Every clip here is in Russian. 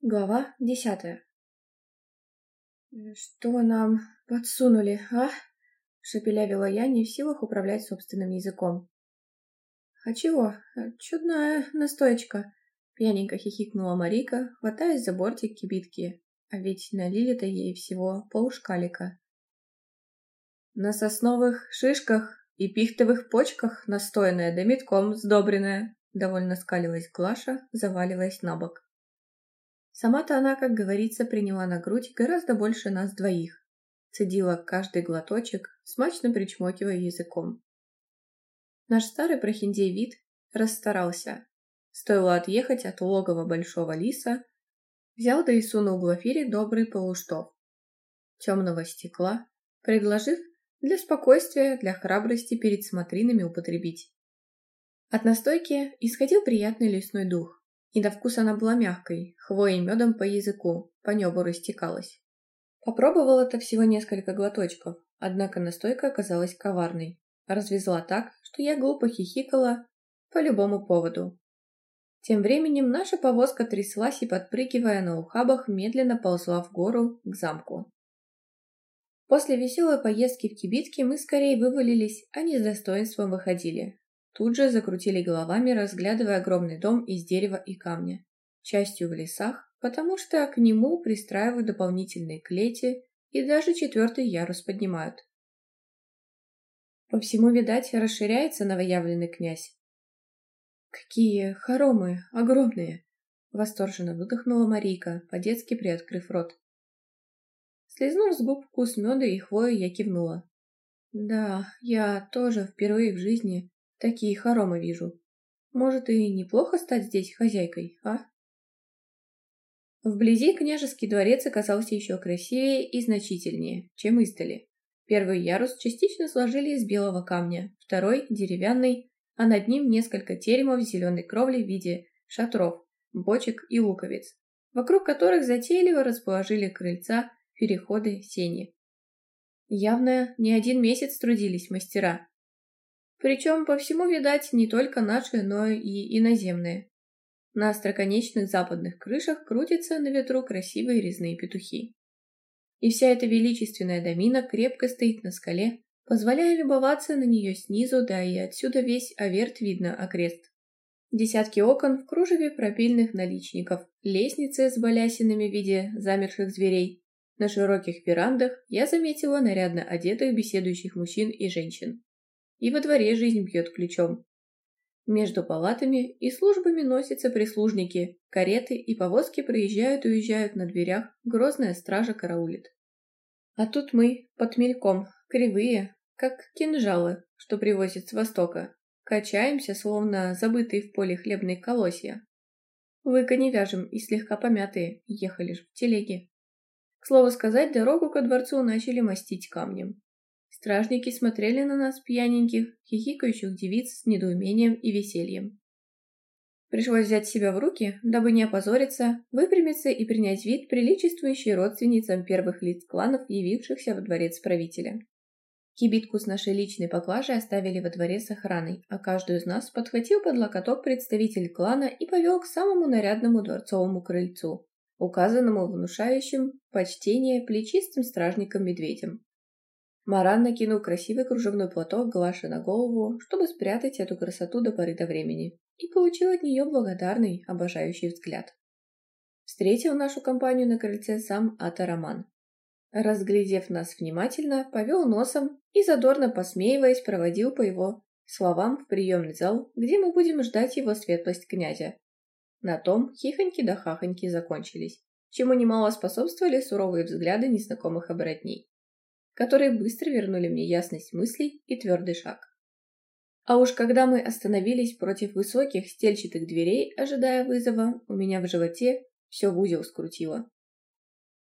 Глава десятая. «Что нам подсунули, а?» — шепелявила я, не в силах управлять собственным языком. «А чего? Э, чудная настоечка!» — пьяненько хихикнула Марика, хватаясь за бортик кибитки. А ведь налили-то ей всего полшкалика. «На сосновых шишках и пихтовых почках настойная да метком сдобренная!» — довольно скалилась Глаша, заваливаясь на бок. Сама-то она, как говорится, приняла на грудь гораздо больше нас двоих. Цедила каждый глоточек, смачно причмокивая языком. Наш старый прохиндей вид расстарался. Стоило отъехать от логова большого лиса, взял да и сунул в Глафире добрый полуштов. Темного стекла, предложив для спокойствия, для храбрости перед смотринами употребить. От настойки исходил приятный лесной дух. И на вкус она была мягкой, хвоей медом по языку, по небу растекалась. Попробовал это всего несколько глоточков, однако настойка оказалась коварной. Развезла так, что я глупо хихикала по любому поводу. Тем временем наша повозка тряслась и, подпрыгивая на ухабах, медленно ползла в гору к замку. После веселой поездки в Кибитке мы скорее вывалились, а не с достоинством выходили. Тут же закрутили головами, разглядывая огромный дом из дерева и камня, частью в лесах, потому что к нему пристраивают дополнительные клети и даже четвертый ярус поднимают. По всему, видать, расширяется новоявленный князь. «Какие хоромы! Огромные!» — восторженно выдохнула Марийка, по-детски приоткрыв рот. Слизнув с губ вкус меда и хвои, я кивнула. «Да, я тоже впервые в жизни Такие хоромы вижу. Может, и неплохо стать здесь хозяйкой, а? Вблизи княжеский дворец оказался еще красивее и значительнее, чем издали. Первый ярус частично сложили из белого камня, второй – деревянный, а над ним несколько теремов зеленой кровли в виде шатров, бочек и луковиц, вокруг которых затейливо расположили крыльца, переходы, сени. Явно не один месяц трудились мастера, причем по всему, видать, не только наши, но и иноземные. На остроконечных западных крышах крутятся на ветру красивые резные петухи. И вся эта величественная домина крепко стоит на скале, позволяя любоваться на нее снизу, да и отсюда весь аверт видно окрест. Десятки окон в кружеве пропильных наличников, лестницы с балясинами в виде замерших зверей. На широких верандах я заметила нарядно одетых беседующих мужчин и женщин. И во дворе жизнь бьет ключом. Между палатами и службами носятся прислужники, кареты и повозки проезжают и уезжают на дверях, грозная стража караулит. А тут мы, под мельком, кривые, как кинжалы, что привозят с востока, качаемся, словно забытые в поле хлебные колосья. Выкони вяжем и слегка помятые, ехали ж в телеге. К слову сказать, дорогу ко дворцу начали мастить камнем. Стражники смотрели на нас, пьяненьких, хихикающих девиц с недоумением и весельем. Пришлось взять себя в руки, дабы не опозориться, выпрямиться и принять вид, приличествующий родственницам первых лиц кланов, явившихся во дворец правителя. Кибитку с нашей личной поклажей оставили во дворе с охраной, а каждую из нас подхватил под локоток представитель клана и повел к самому нарядному дворцовому крыльцу, указанному внушающим почтение плечистым стражникам медведем. Маран накинул красивый кружевной платок Глаше на голову, чтобы спрятать эту красоту до поры до времени, и получил от нее благодарный, обожающий взгляд. Встретил нашу компанию на крыльце сам Ата Роман. Разглядев нас внимательно, повел носом и, задорно посмеиваясь, проводил по его словам в приемный зал, где мы будем ждать его светлость князя. На том хихоньки да хахоньки закончились, чему немало способствовали суровые взгляды незнакомых оборотней которые быстро вернули мне ясность мыслей и твердый шаг. А уж когда мы остановились против высоких стельчатых дверей, ожидая вызова, у меня в животе все в узел скрутило.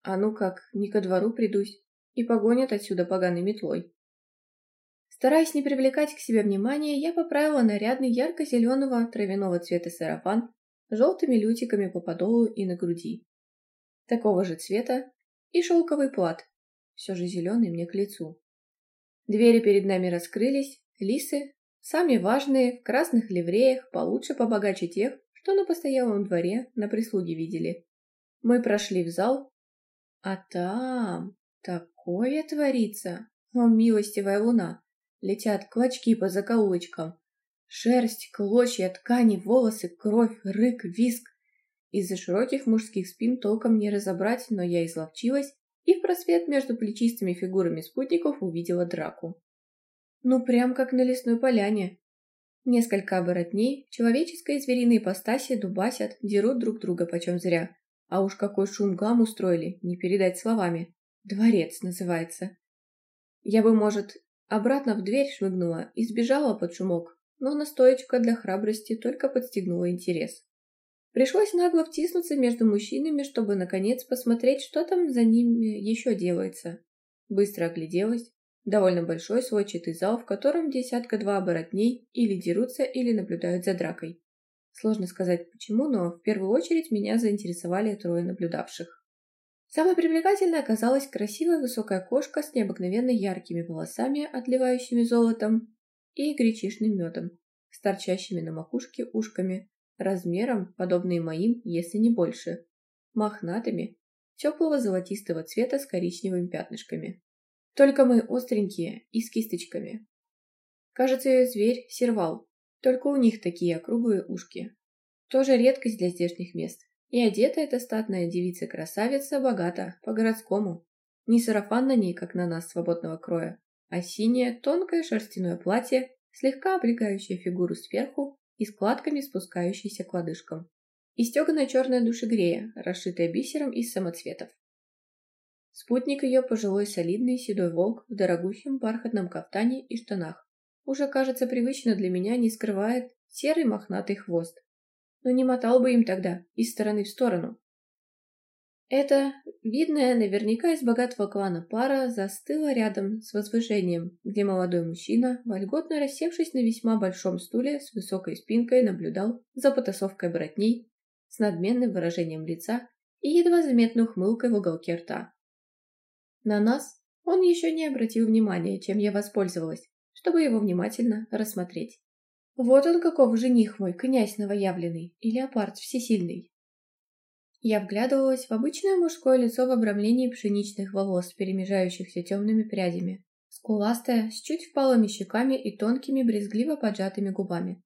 А ну как, не ко двору придусь, и погонят отсюда поганой метлой. Стараясь не привлекать к себе внимания, я поправила нарядный ярко-зеленого травяного цвета сарафан с желтыми лютиками по подолу и на груди. Такого же цвета и шелковый плат, все же зеленый мне к лицу. Двери перед нами раскрылись, лисы, сами важные, в красных ливреях, получше побогаче тех, что на постоялом дворе на прислуге видели. Мы прошли в зал, а там такое творится, о милостивая луна. Летят клочки по закоулочкам, шерсть, клочья, ткани, волосы, кровь, рык, виск. Из-за широких мужских спин толком не разобрать, но я изловчилась и в просвет между плечистыми фигурами спутников увидела драку. Ну, прям как на лесной поляне. Несколько оборотней человеческой и звериной ипостаси дубасят, дерут друг друга почем зря. А уж какой шум гам устроили, не передать словами. Дворец называется. Я бы, может, обратно в дверь шмыгнула и сбежала под шумок, но настоечка для храбрости только подстегнула интерес. Пришлось нагло втиснуться между мужчинами, чтобы, наконец, посмотреть, что там за ними еще делается. Быстро огляделась. Довольно большой сводчатый зал, в котором десятка-два оборотней или дерутся, или наблюдают за дракой. Сложно сказать почему, но в первую очередь меня заинтересовали трое наблюдавших. Самой привлекательной оказалась красивая высокая кошка с необыкновенно яркими волосами, отливающими золотом, и гречишным медом, с торчащими на макушке ушками, размером подобные моим, если не больше, мохнатыми, теплого золотистого цвета с коричневыми пятнышками. Только мы остренькие и с кисточками. Кажется, ее зверь – сервал, только у них такие округлые ушки. Тоже редкость для здешних мест. И одета эта статная девица-красавица богата, по-городскому. Не сарафан на ней, как на нас, свободного кроя, а синее тонкое шерстяное платье, слегка облегающее фигуру сверху и складками, спускающейся к лодыжкам. И стеганая черная душегрея, расшитая бисером из самоцветов. Спутник ее пожилой солидный седой волк в дорогущем бархатном кафтане и штанах. Уже, кажется, привычно для меня не скрывает серый мохнатый хвост. Но не мотал бы им тогда из стороны в сторону, эта видная наверняка из богатого клана пара, застыла рядом с возвышением, где молодой мужчина, вольготно рассевшись на весьма большом стуле с высокой спинкой, наблюдал за потасовкой братней с надменным выражением лица и едва заметной ухмылкой в уголке рта. На нас он еще не обратил внимания, чем я воспользовалась, чтобы его внимательно рассмотреть. Вот он каков жених мой, князь новоявленный и леопард всесильный. Я вглядывалась в обычное мужское лицо в обрамлении пшеничных волос, перемежающихся темными прядями. Скуластое, с чуть впалыми щеками и тонкими, брезгливо поджатыми губами.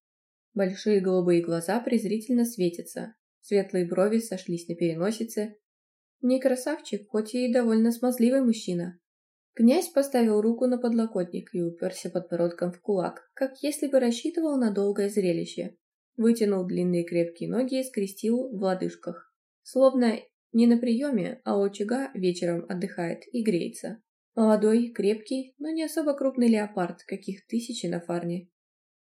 Большие голубые глаза презрительно светятся. Светлые брови сошлись на переносице. Не красавчик, хоть и довольно смазливый мужчина, Князь поставил руку на подлокотник и уперся подбородком в кулак, как если бы рассчитывал на долгое зрелище. Вытянул длинные крепкие ноги и скрестил в лодыжках. Словно не на приеме, а у очага вечером отдыхает и греется. Молодой, крепкий, но не особо крупный леопард, каких тысячи на фарне.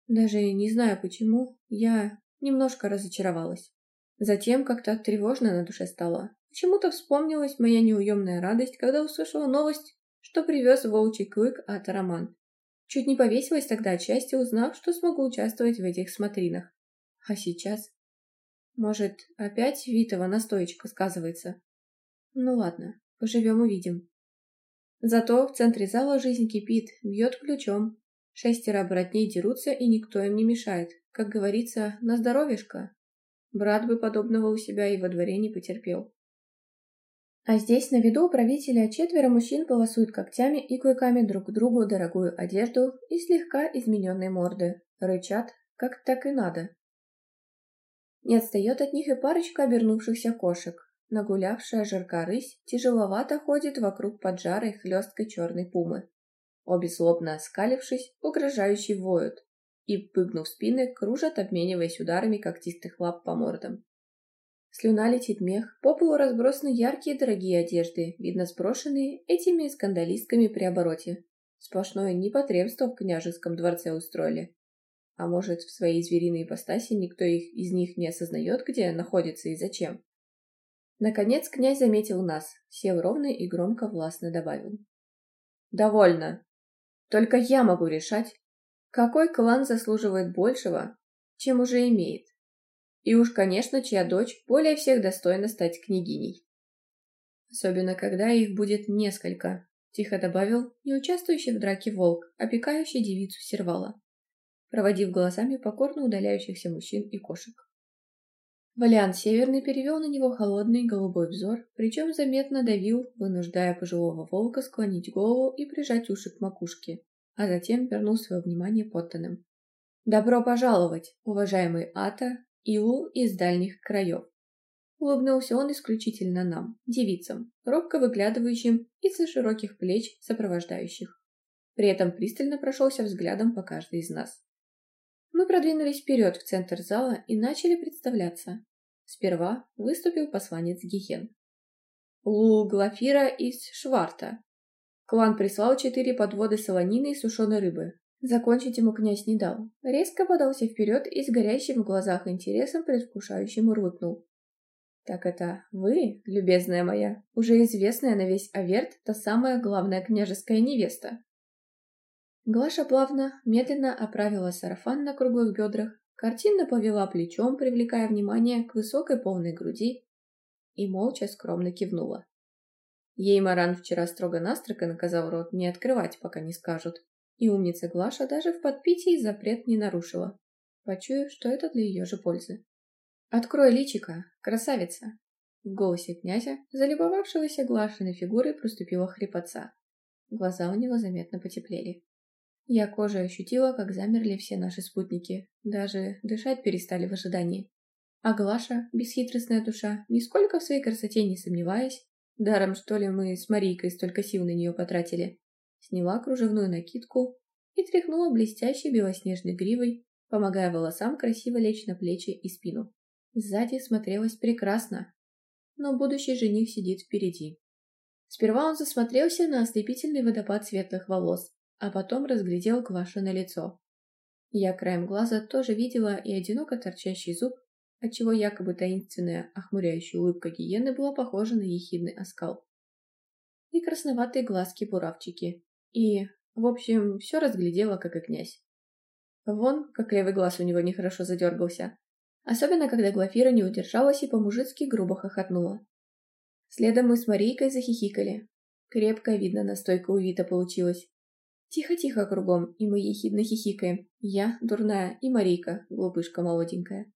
Даже не знаю почему, я немножко разочаровалась. Затем как-то тревожно на душе стало. Почему-то вспомнилась моя неуемная радость, когда услышала новость, что привез волчий клык от Роман. Чуть не повесилась тогда от счастья, узнав, что смогу участвовать в этих смотринах. А сейчас может, опять Витова настоечка сказывается? Ну ладно, поживем-увидим. Зато в центре зала жизнь кипит, бьет ключом. Шестеро братней дерутся, и никто им не мешает. Как говорится, на здоровьишко. Брат бы подобного у себя и во дворе не потерпел. А здесь на виду у правителя четверо мужчин полосуют когтями и клыками друг другу дорогую одежду и слегка измененные морды. Рычат, как так и надо. Не отстает от них и парочка обернувшихся кошек. Нагулявшая жирка рысь тяжеловато ходит вокруг поджарой хлесткой черной пумы. Обе злобно оскалившись, угрожающе воют и, пыгнув спины, кружат, обмениваясь ударами когтистых лап по мордам. Слюна летит мех, по полу разбросаны яркие дорогие одежды, видно сброшенные этими скандалистками при обороте. Сплошное непотребство в княжеском дворце устроили. А может, в своей звериной ипостаси никто их, из них не осознает, где находится и зачем? Наконец князь заметил нас, сел ровно и громко властно добавил. «Довольно. Только я могу решать, какой клан заслуживает большего, чем уже имеет. И уж, конечно, чья дочь более всех достойна стать княгиней. Особенно, когда их будет несколько», — тихо добавил неучаствующий в драке волк, а опекающий девицу Сервала проводив глазами покорно удаляющихся мужчин и кошек. Валиан Северный перевел на него холодный голубой взор, причем заметно давил, вынуждая пожилого волка склонить голову и прижать уши к макушке, а затем вернул свое внимание подданным. «Добро пожаловать, уважаемый Ата, Илу из дальних краев!» Улыбнулся он исключительно нам, девицам, робко выглядывающим из-за широких плеч сопровождающих. При этом пристально прошелся взглядом по каждой из нас. Мы продвинулись вперед в центр зала и начали представляться. Сперва выступил посланец Гиен. Лу Глафира из Шварта. Клан прислал четыре подводы солонины и сушеной рыбы. Закончить ему князь не дал. Резко подался вперед и с горящим в глазах интересом предвкушающим урвыкнул. «Так это вы, любезная моя, уже известная на весь Аверт, та самая главная княжеская невеста?» Глаша плавно, медленно оправила сарафан на круглых бедрах, картинно повела плечом, привлекая внимание к высокой полной груди, и молча скромно кивнула. Ей Маран вчера строго-настрого наказал рот не открывать, пока не скажут, и умница Глаша даже в подпитии запрет не нарушила, почуяв, что это для ее же пользы. «Открой личика, красавица!» В голосе князя, залюбовавшегося Глашиной фигурой, проступила хрипотца. Глаза у него заметно потеплели. Я кожей ощутила, как замерли все наши спутники. Даже дышать перестали в ожидании. А Глаша, бесхитростная душа, нисколько в своей красоте не сомневаясь, даром что ли мы с Марийкой столько сил на нее потратили, сняла кружевную накидку и тряхнула блестящей белоснежной гривой, помогая волосам красиво лечь на плечи и спину. Сзади смотрелось прекрасно, но будущий жених сидит впереди. Сперва он засмотрелся на ослепительный водопад светлых волос, а потом разглядел Квашино лицо. Я краем глаза тоже видела и одиноко торчащий зуб, отчего якобы таинственная охмуряющая улыбка гиены была похожа на ехидный оскал. И красноватые глазки-буравчики. И, в общем, все разглядела, как и князь. Вон, как левый глаз у него нехорошо задергался. Особенно, когда Глафира не удержалась и по-мужицки грубо хохотнула. Следом мы с Марийкой захихикали. Крепко, видно, настойка у Вита получилась. Тихо-тихо кругом, и мы ехидно хихикаем. Я дурная и Марийка, глупышка молоденькая.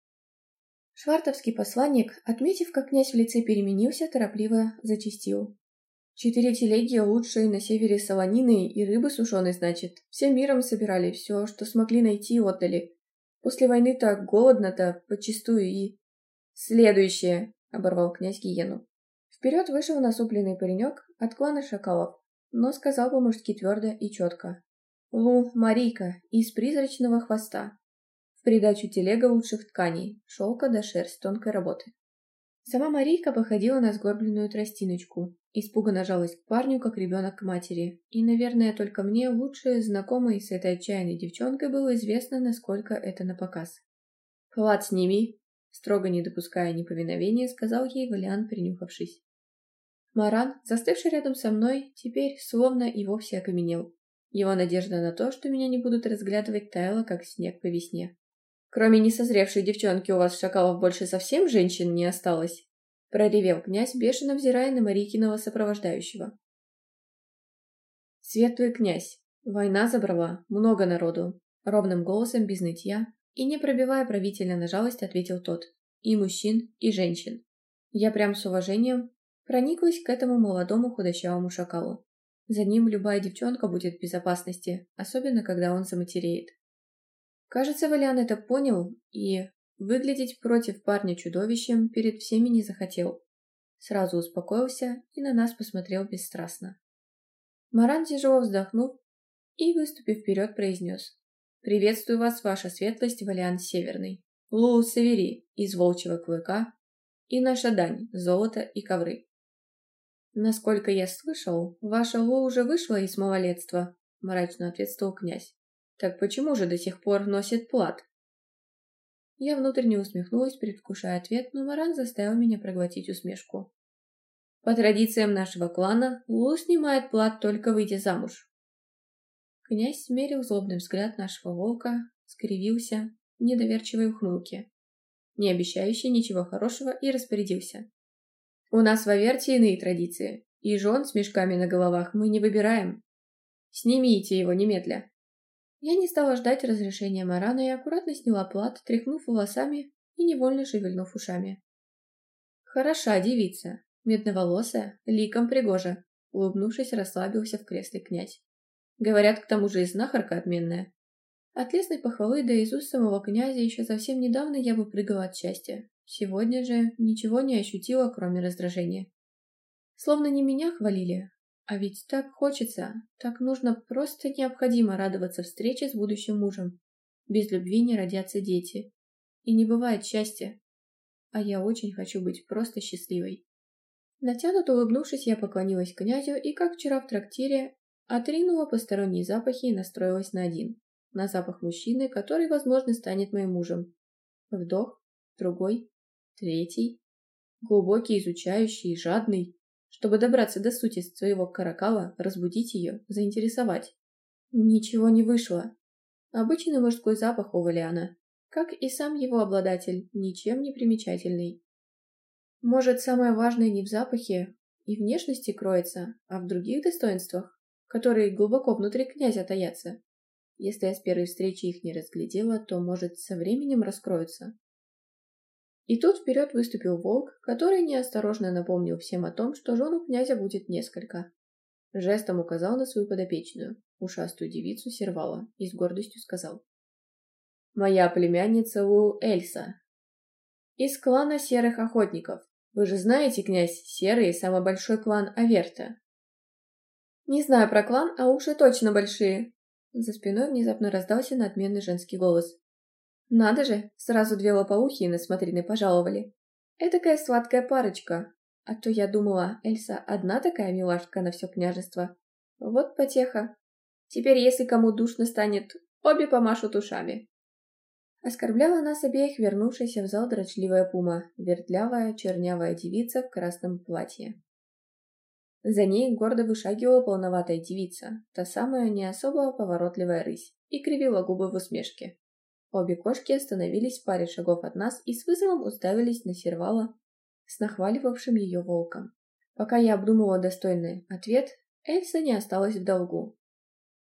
Швартовский посланник, отметив, как князь в лице переменился, торопливо зачистил. Четыре телеги лучшие на севере солонины и рыбы сушеной, значит. Всем миром собирали все, что смогли найти, и отдали. После войны так голодно-то, почистую и... «Следующее!» — оборвал князь Гиену. Вперед вышел насупленный паренек от клана шакалов, но сказал по-мужски твердо и четко. «Лу, Марийка, из призрачного хвоста». В придачу телега лучших тканей, шелка до шерсть тонкой работы. Сама Марийка походила на сгорбленную тростиночку, испуганно жалась к парню, как ребенок к матери. И, наверное, только мне, лучше знакомой с этой отчаянной девчонкой, было известно, насколько это напоказ. Плат сними!» — строго не допуская неповиновения, сказал ей Валиан, принюхавшись. Маран, застывший рядом со мной, теперь словно и вовсе окаменел. Его надежда на то, что меня не будут разглядывать, таяла, как снег по весне. «Кроме несозревшей девчонки у вас, шакалов, больше совсем женщин не осталось?» — проревел князь, бешено взирая на Марикиного сопровождающего. «Светлый князь, война забрала, много народу», — ровным голосом без нытья и не пробивая правителя на жалость, ответил тот. «И мужчин, и женщин. Я прям с уважением прониклась к этому молодому худощавому шакалу. За ним любая девчонка будет в безопасности, особенно когда он заматереет. Кажется, Валян это понял и выглядеть против парня чудовищем перед всеми не захотел. Сразу успокоился и на нас посмотрел бесстрастно. Маран тяжело вздохнул и, выступив вперед, произнес. «Приветствую вас, ваша светлость, Валиан Северный, Лул Севери из Волчьего Клыка и наша дань, золото и ковры. «Насколько я слышал, ваша Ло уже вышла из малолетства», — мрачно ответствовал князь. «Так почему же до сих пор носит плат?» Я внутренне усмехнулась, предвкушая ответ, но Маран заставил меня проглотить усмешку. По традициям нашего клана, Лу снимает плат только выйдя замуж. Князь смерил злобный взгляд нашего волка, скривился в недоверчивой ухмылке, не обещающий ничего хорошего, и распорядился. У нас в Аверте иные традиции, и жен с мешками на головах мы не выбираем. Снимите его немедля. Я не стала ждать разрешения Марана и аккуратно сняла плат, тряхнув волосами и невольно шевельнув ушами. Хороша девица, медноволосая, ликом пригожа, улыбнувшись, расслабился в кресле князь. Говорят, к тому же и знахарка отменная. От лесной похвалы до изуст самого князя еще совсем недавно я бы прыгала от счастья. Сегодня же ничего не ощутила, кроме раздражения. Словно не меня хвалили, а ведь так хочется, так нужно, просто необходимо радоваться встрече с будущим мужем. Без любви не родятся дети. И не бывает счастья. А я очень хочу быть просто счастливой. Натянуто улыбнувшись, я поклонилась князю и, как вчера в трактире, отринула посторонние запахи и настроилась на один. На запах мужчины, который, возможно, станет моим мужем. Вдох, другой, Третий – глубокий, изучающий и жадный, чтобы добраться до сути своего каракала, разбудить ее, заинтересовать. Ничего не вышло. Обычный мужской запах у Валиана, как и сам его обладатель, ничем не примечательный. Может, самое важное не в запахе и внешности кроется, а в других достоинствах, которые глубоко внутри князя таятся. Если я с первой встречи их не разглядела, то, может, со временем раскроются. И тут вперед выступил волк, который неосторожно напомнил всем о том, что жен князя будет несколько. Жестом указал на свою подопечную, ушастую девицу сервала, и с гордостью сказал. «Моя племянница Лу Эльса. Из клана серых охотников. Вы же знаете, князь, серый – самый большой клан Аверта». «Не знаю про клан, а уши точно большие», за спиной внезапно раздался надменный женский голос. Надо же, сразу две лопоухи на смотрины пожаловали. Этакая сладкая парочка. А то я думала, Эльса одна такая милашка на все княжество. Вот потеха. Теперь, если кому душно станет, обе помашут ушами. Оскорбляла нас обеих вернувшаяся в зал дрочливая пума, вертлявая чернявая девица в красном платье. За ней гордо вышагивала полноватая девица, та самая не особо поворотливая рысь, и кривила губы в усмешке. Обе кошки остановились в паре шагов от нас и с вызовом уставились на сервала с нахваливавшим ее волком. Пока я обдумывала достойный ответ, Эльса не осталась в долгу.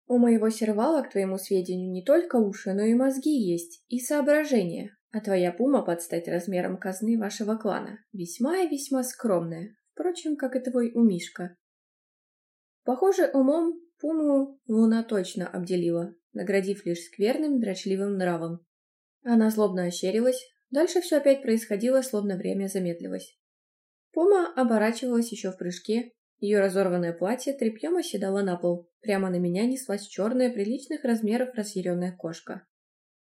«У моего сервала, к твоему сведению, не только уши, но и мозги есть, и соображения, а твоя пума под стать размером казны вашего клана, весьма и весьма скромная, впрочем, как и твой умишка». Похоже, умом пуму луна точно обделила, наградив лишь скверным, дрочливым нравом. Она злобно ощерилась. Дальше все опять происходило, словно время замедлилось. Пума оборачивалась еще в прыжке. Ее разорванное платье тряпьем оседало на пол. Прямо на меня неслась черная, приличных размеров разъяренная кошка.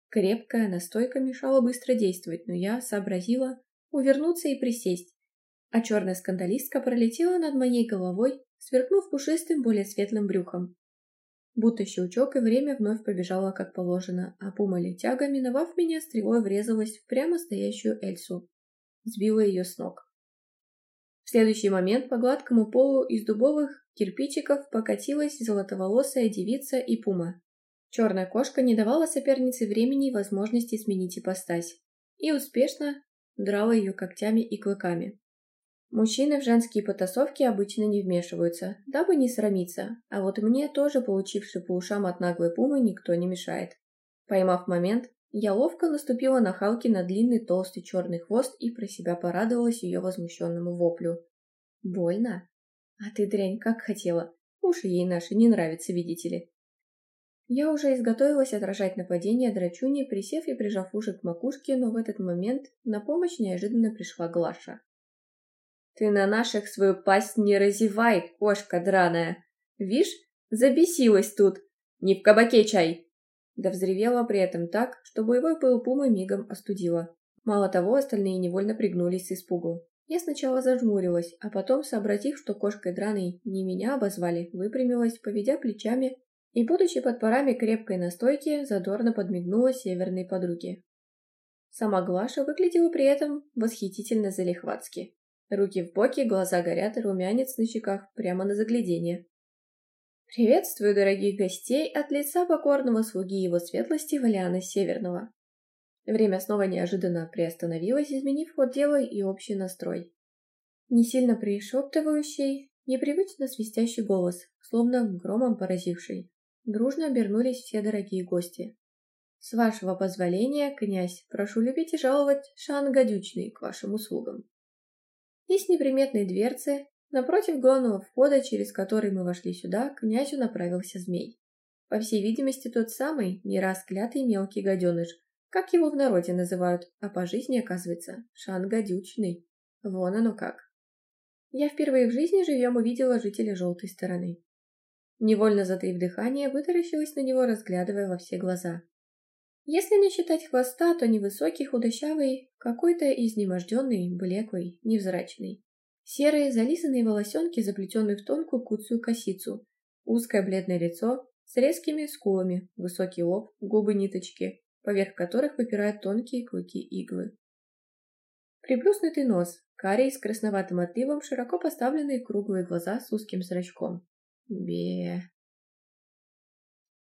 Крепкая настойка мешала быстро действовать, но я сообразила увернуться и присесть. А черная скандалистка пролетела над моей головой, сверкнув пушистым, более светлым брюхом. Будто щелчок, и время вновь побежало, как положено, а пума летяга, миновав меня, стрелой врезалась в прямо стоящую Эльсу. Сбила ее с ног. В следующий момент по гладкому полу из дубовых кирпичиков покатилась золотоволосая девица и пума. Черная кошка не давала сопернице времени и возможности сменить ипостась. И успешно драла ее когтями и клыками. Мужчины в женские потасовки обычно не вмешиваются, дабы не срамиться, а вот мне тоже, получивший по ушам от наглой пумы, никто не мешает. Поймав момент, я ловко наступила на Халки на длинный толстый черный хвост и про себя порадовалась ее возмущенному воплю. «Больно? А ты, дрянь, как хотела. Уши ей наши не нравятся, видите ли». Я уже изготовилась отражать нападение драчуни, присев и прижав уши к макушке, но в этот момент на помощь неожиданно пришла Глаша. Ты на наших свою пасть не разевай, кошка драная. Вишь, забесилась тут. Не в кабаке чай. Да взревела при этом так, что боевой пыл пумы мигом остудила. Мало того, остальные невольно пригнулись с испугу. Я сначала зажмурилась, а потом, сообразив, что кошкой драной не меня обозвали, выпрямилась, поведя плечами и, будучи под парами крепкой настойки, задорно подмигнула северной подруге. Сама Глаша выглядела при этом восхитительно залихватски. Руки в боки, глаза горят, румянец на щеках, прямо на заглядение. Приветствую дорогих гостей от лица покорного слуги его светлости Валяна Северного. Время снова неожиданно приостановилось, изменив ход дела и общий настрой. Не сильно пришептывающий, непривычно свистящий голос, словно громом поразивший. Дружно обернулись все дорогие гости. «С вашего позволения, князь, прошу любить и жаловать Шан Гадючный к вашим услугам». Есть неприметные дверцы. Напротив главного входа, через который мы вошли сюда, к князю направился змей. По всей видимости, тот самый, не раз клятый мелкий гаденыш, как его в народе называют, а по жизни, оказывается, шан гадючный. Вон оно как. Я впервые в жизни живьем увидела жителя желтой стороны. Невольно затаив дыхание, вытаращилась на него, разглядывая во все глаза. Если не считать хвоста, то невысокий, худощавый, какой-то изнеможденный, блеклый, невзрачный. Серые, зализанные волосенки, заплетенные в тонкую куцую косицу, узкое бледное лицо с резкими скулами, высокий лоб, губы-ниточки, поверх которых выпирают тонкие клыки-иглы. Приплюснутый нос, карий с красноватым отливом, широко поставленные круглые глаза с узким зрачком. Бе.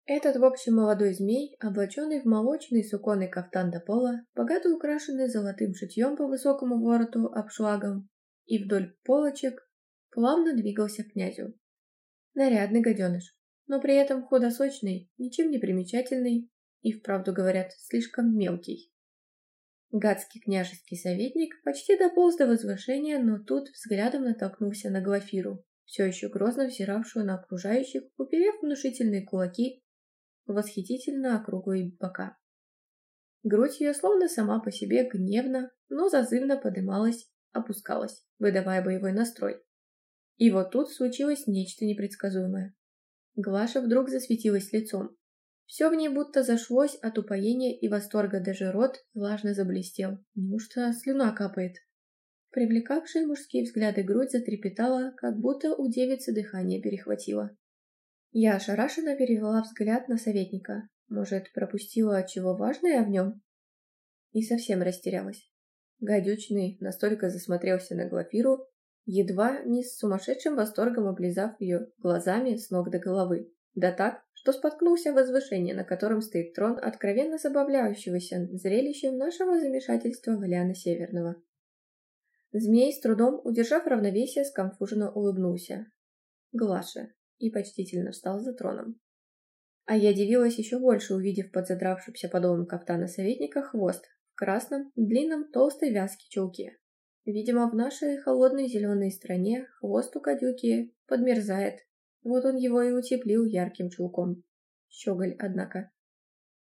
Этот, в общем, молодой змей, облаченный в молочный суконный кафтан до пола, богато украшенный золотым шитьем по высокому вороту обшлагом и вдоль полочек, плавно двигался к князю. Нарядный гаденыш, но при этом худосочный, ничем не примечательный и, вправду говорят, слишком мелкий. Гадский княжеский советник почти дополз до возвышения, но тут взглядом натолкнулся на Глафиру, все еще грозно взиравшую на окружающих, уперев внушительные кулаки восхитительно округлые бока. Грудь ее словно сама по себе гневно, но зазывно подымалась, опускалась, выдавая боевой настрой. И вот тут случилось нечто непредсказуемое. Глаша вдруг засветилась лицом. Все в ней будто зашлось от упоения и восторга, даже рот влажно заблестел. Неужто слюна капает? Привлекавшие мужские взгляды грудь затрепетала, как будто у девицы дыхание перехватило. Я ошарашенно перевела взгляд на советника. Может, пропустила чего важное в нем? И совсем растерялась. Гадючный настолько засмотрелся на Глафиру, едва не с сумасшедшим восторгом облизав ее глазами с ног до головы. Да так, что споткнулся в возвышении, на котором стоит трон, откровенно забавляющегося зрелищем нашего замешательства Валяна Северного. Змей, с трудом удержав равновесие, скомфуженно улыбнулся. «Глаша, и почтительно встал за троном. А я дивилась еще больше, увидев под задравшимся подолом кафтана советника хвост в красном, длинном, толстой вязке чулке. Видимо, в нашей холодной зеленой стране хвост у кадюки подмерзает. Вот он его и утеплил ярким чулком. Щеголь, однако.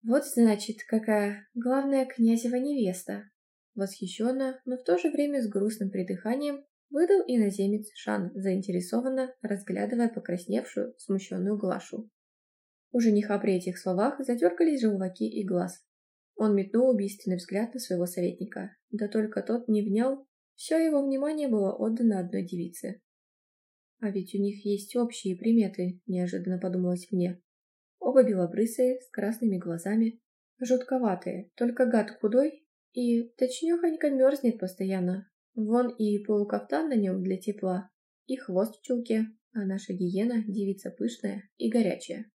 Вот значит, какая главная князева невеста. Восхищенно, но в то же время с грустным придыханием выдал иноземец Шан, заинтересованно разглядывая покрасневшую, смущенную Глашу. У жениха при этих словах задергались желваки и глаз. Он метнул убийственный взгляд на своего советника, да только тот не внял, все его внимание было отдано одной девице. «А ведь у них есть общие приметы», — неожиданно подумалось мне. Оба белобрысые, с красными глазами, жутковатые, только гад худой и, точнёхонько, мерзнет постоянно, Вон и полукафтан на нем для тепла, и хвост в чулке, а наша гиена – девица пышная и горячая.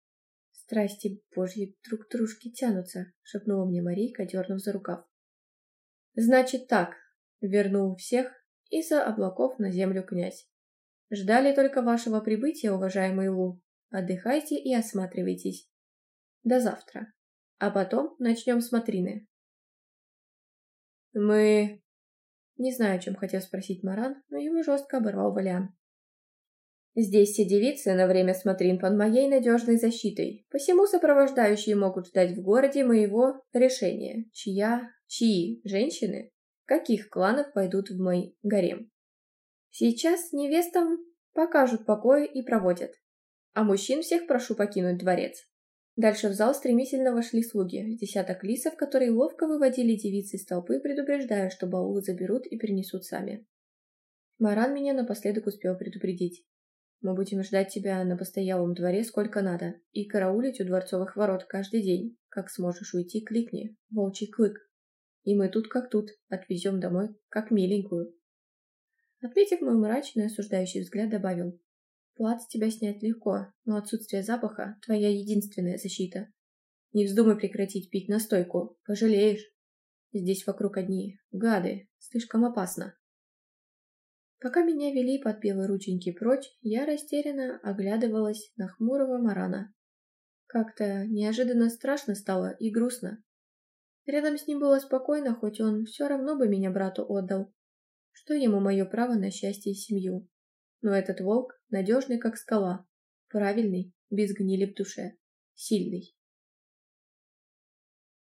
«Страсти божьи друг к тянутся», – шепнула мне Марийка, дернув за рукав. «Значит так», – вернул всех из-за облаков на землю князь. «Ждали только вашего прибытия, уважаемый Лу. Отдыхайте и осматривайтесь. До завтра. А потом начнем с Матрины». «Мы не знаю, чем хотел спросить Маран, но ему жестко оборвал Валян. Здесь все девицы на время смотрин под моей надежной защитой, посему сопровождающие могут ждать в городе моего решения, чья, чьи женщины, каких кланов пойдут в мой гарем. Сейчас невестам покажут покой и проводят, а мужчин всех прошу покинуть дворец. Дальше в зал стремительно вошли слуги, десяток лисов, которые ловко выводили девицы из толпы, предупреждая, что баулы заберут и перенесут сами. Маран меня напоследок успел предупредить. Мы будем ждать тебя на постоялом дворе сколько надо и караулить у дворцовых ворот каждый день. Как сможешь уйти, кликни. Волчий клык. И мы тут как тут, отвезем домой, как миленькую. Отметив мой мрачный, осуждающий взгляд, добавил. Плат с тебя снять легко, но отсутствие запаха – твоя единственная защита. Не вздумай прекратить пить настойку, пожалеешь. Здесь вокруг одни гады, слишком опасно. Пока меня вели под белые рученьки прочь, я растерянно оглядывалась на хмурого марана. Как-то неожиданно страшно стало и грустно. Рядом с ним было спокойно, хоть он все равно бы меня брату отдал. Что ему мое право на счастье и семью? Но этот волк надежный, как скала, правильный, без гнили в душе, сильный.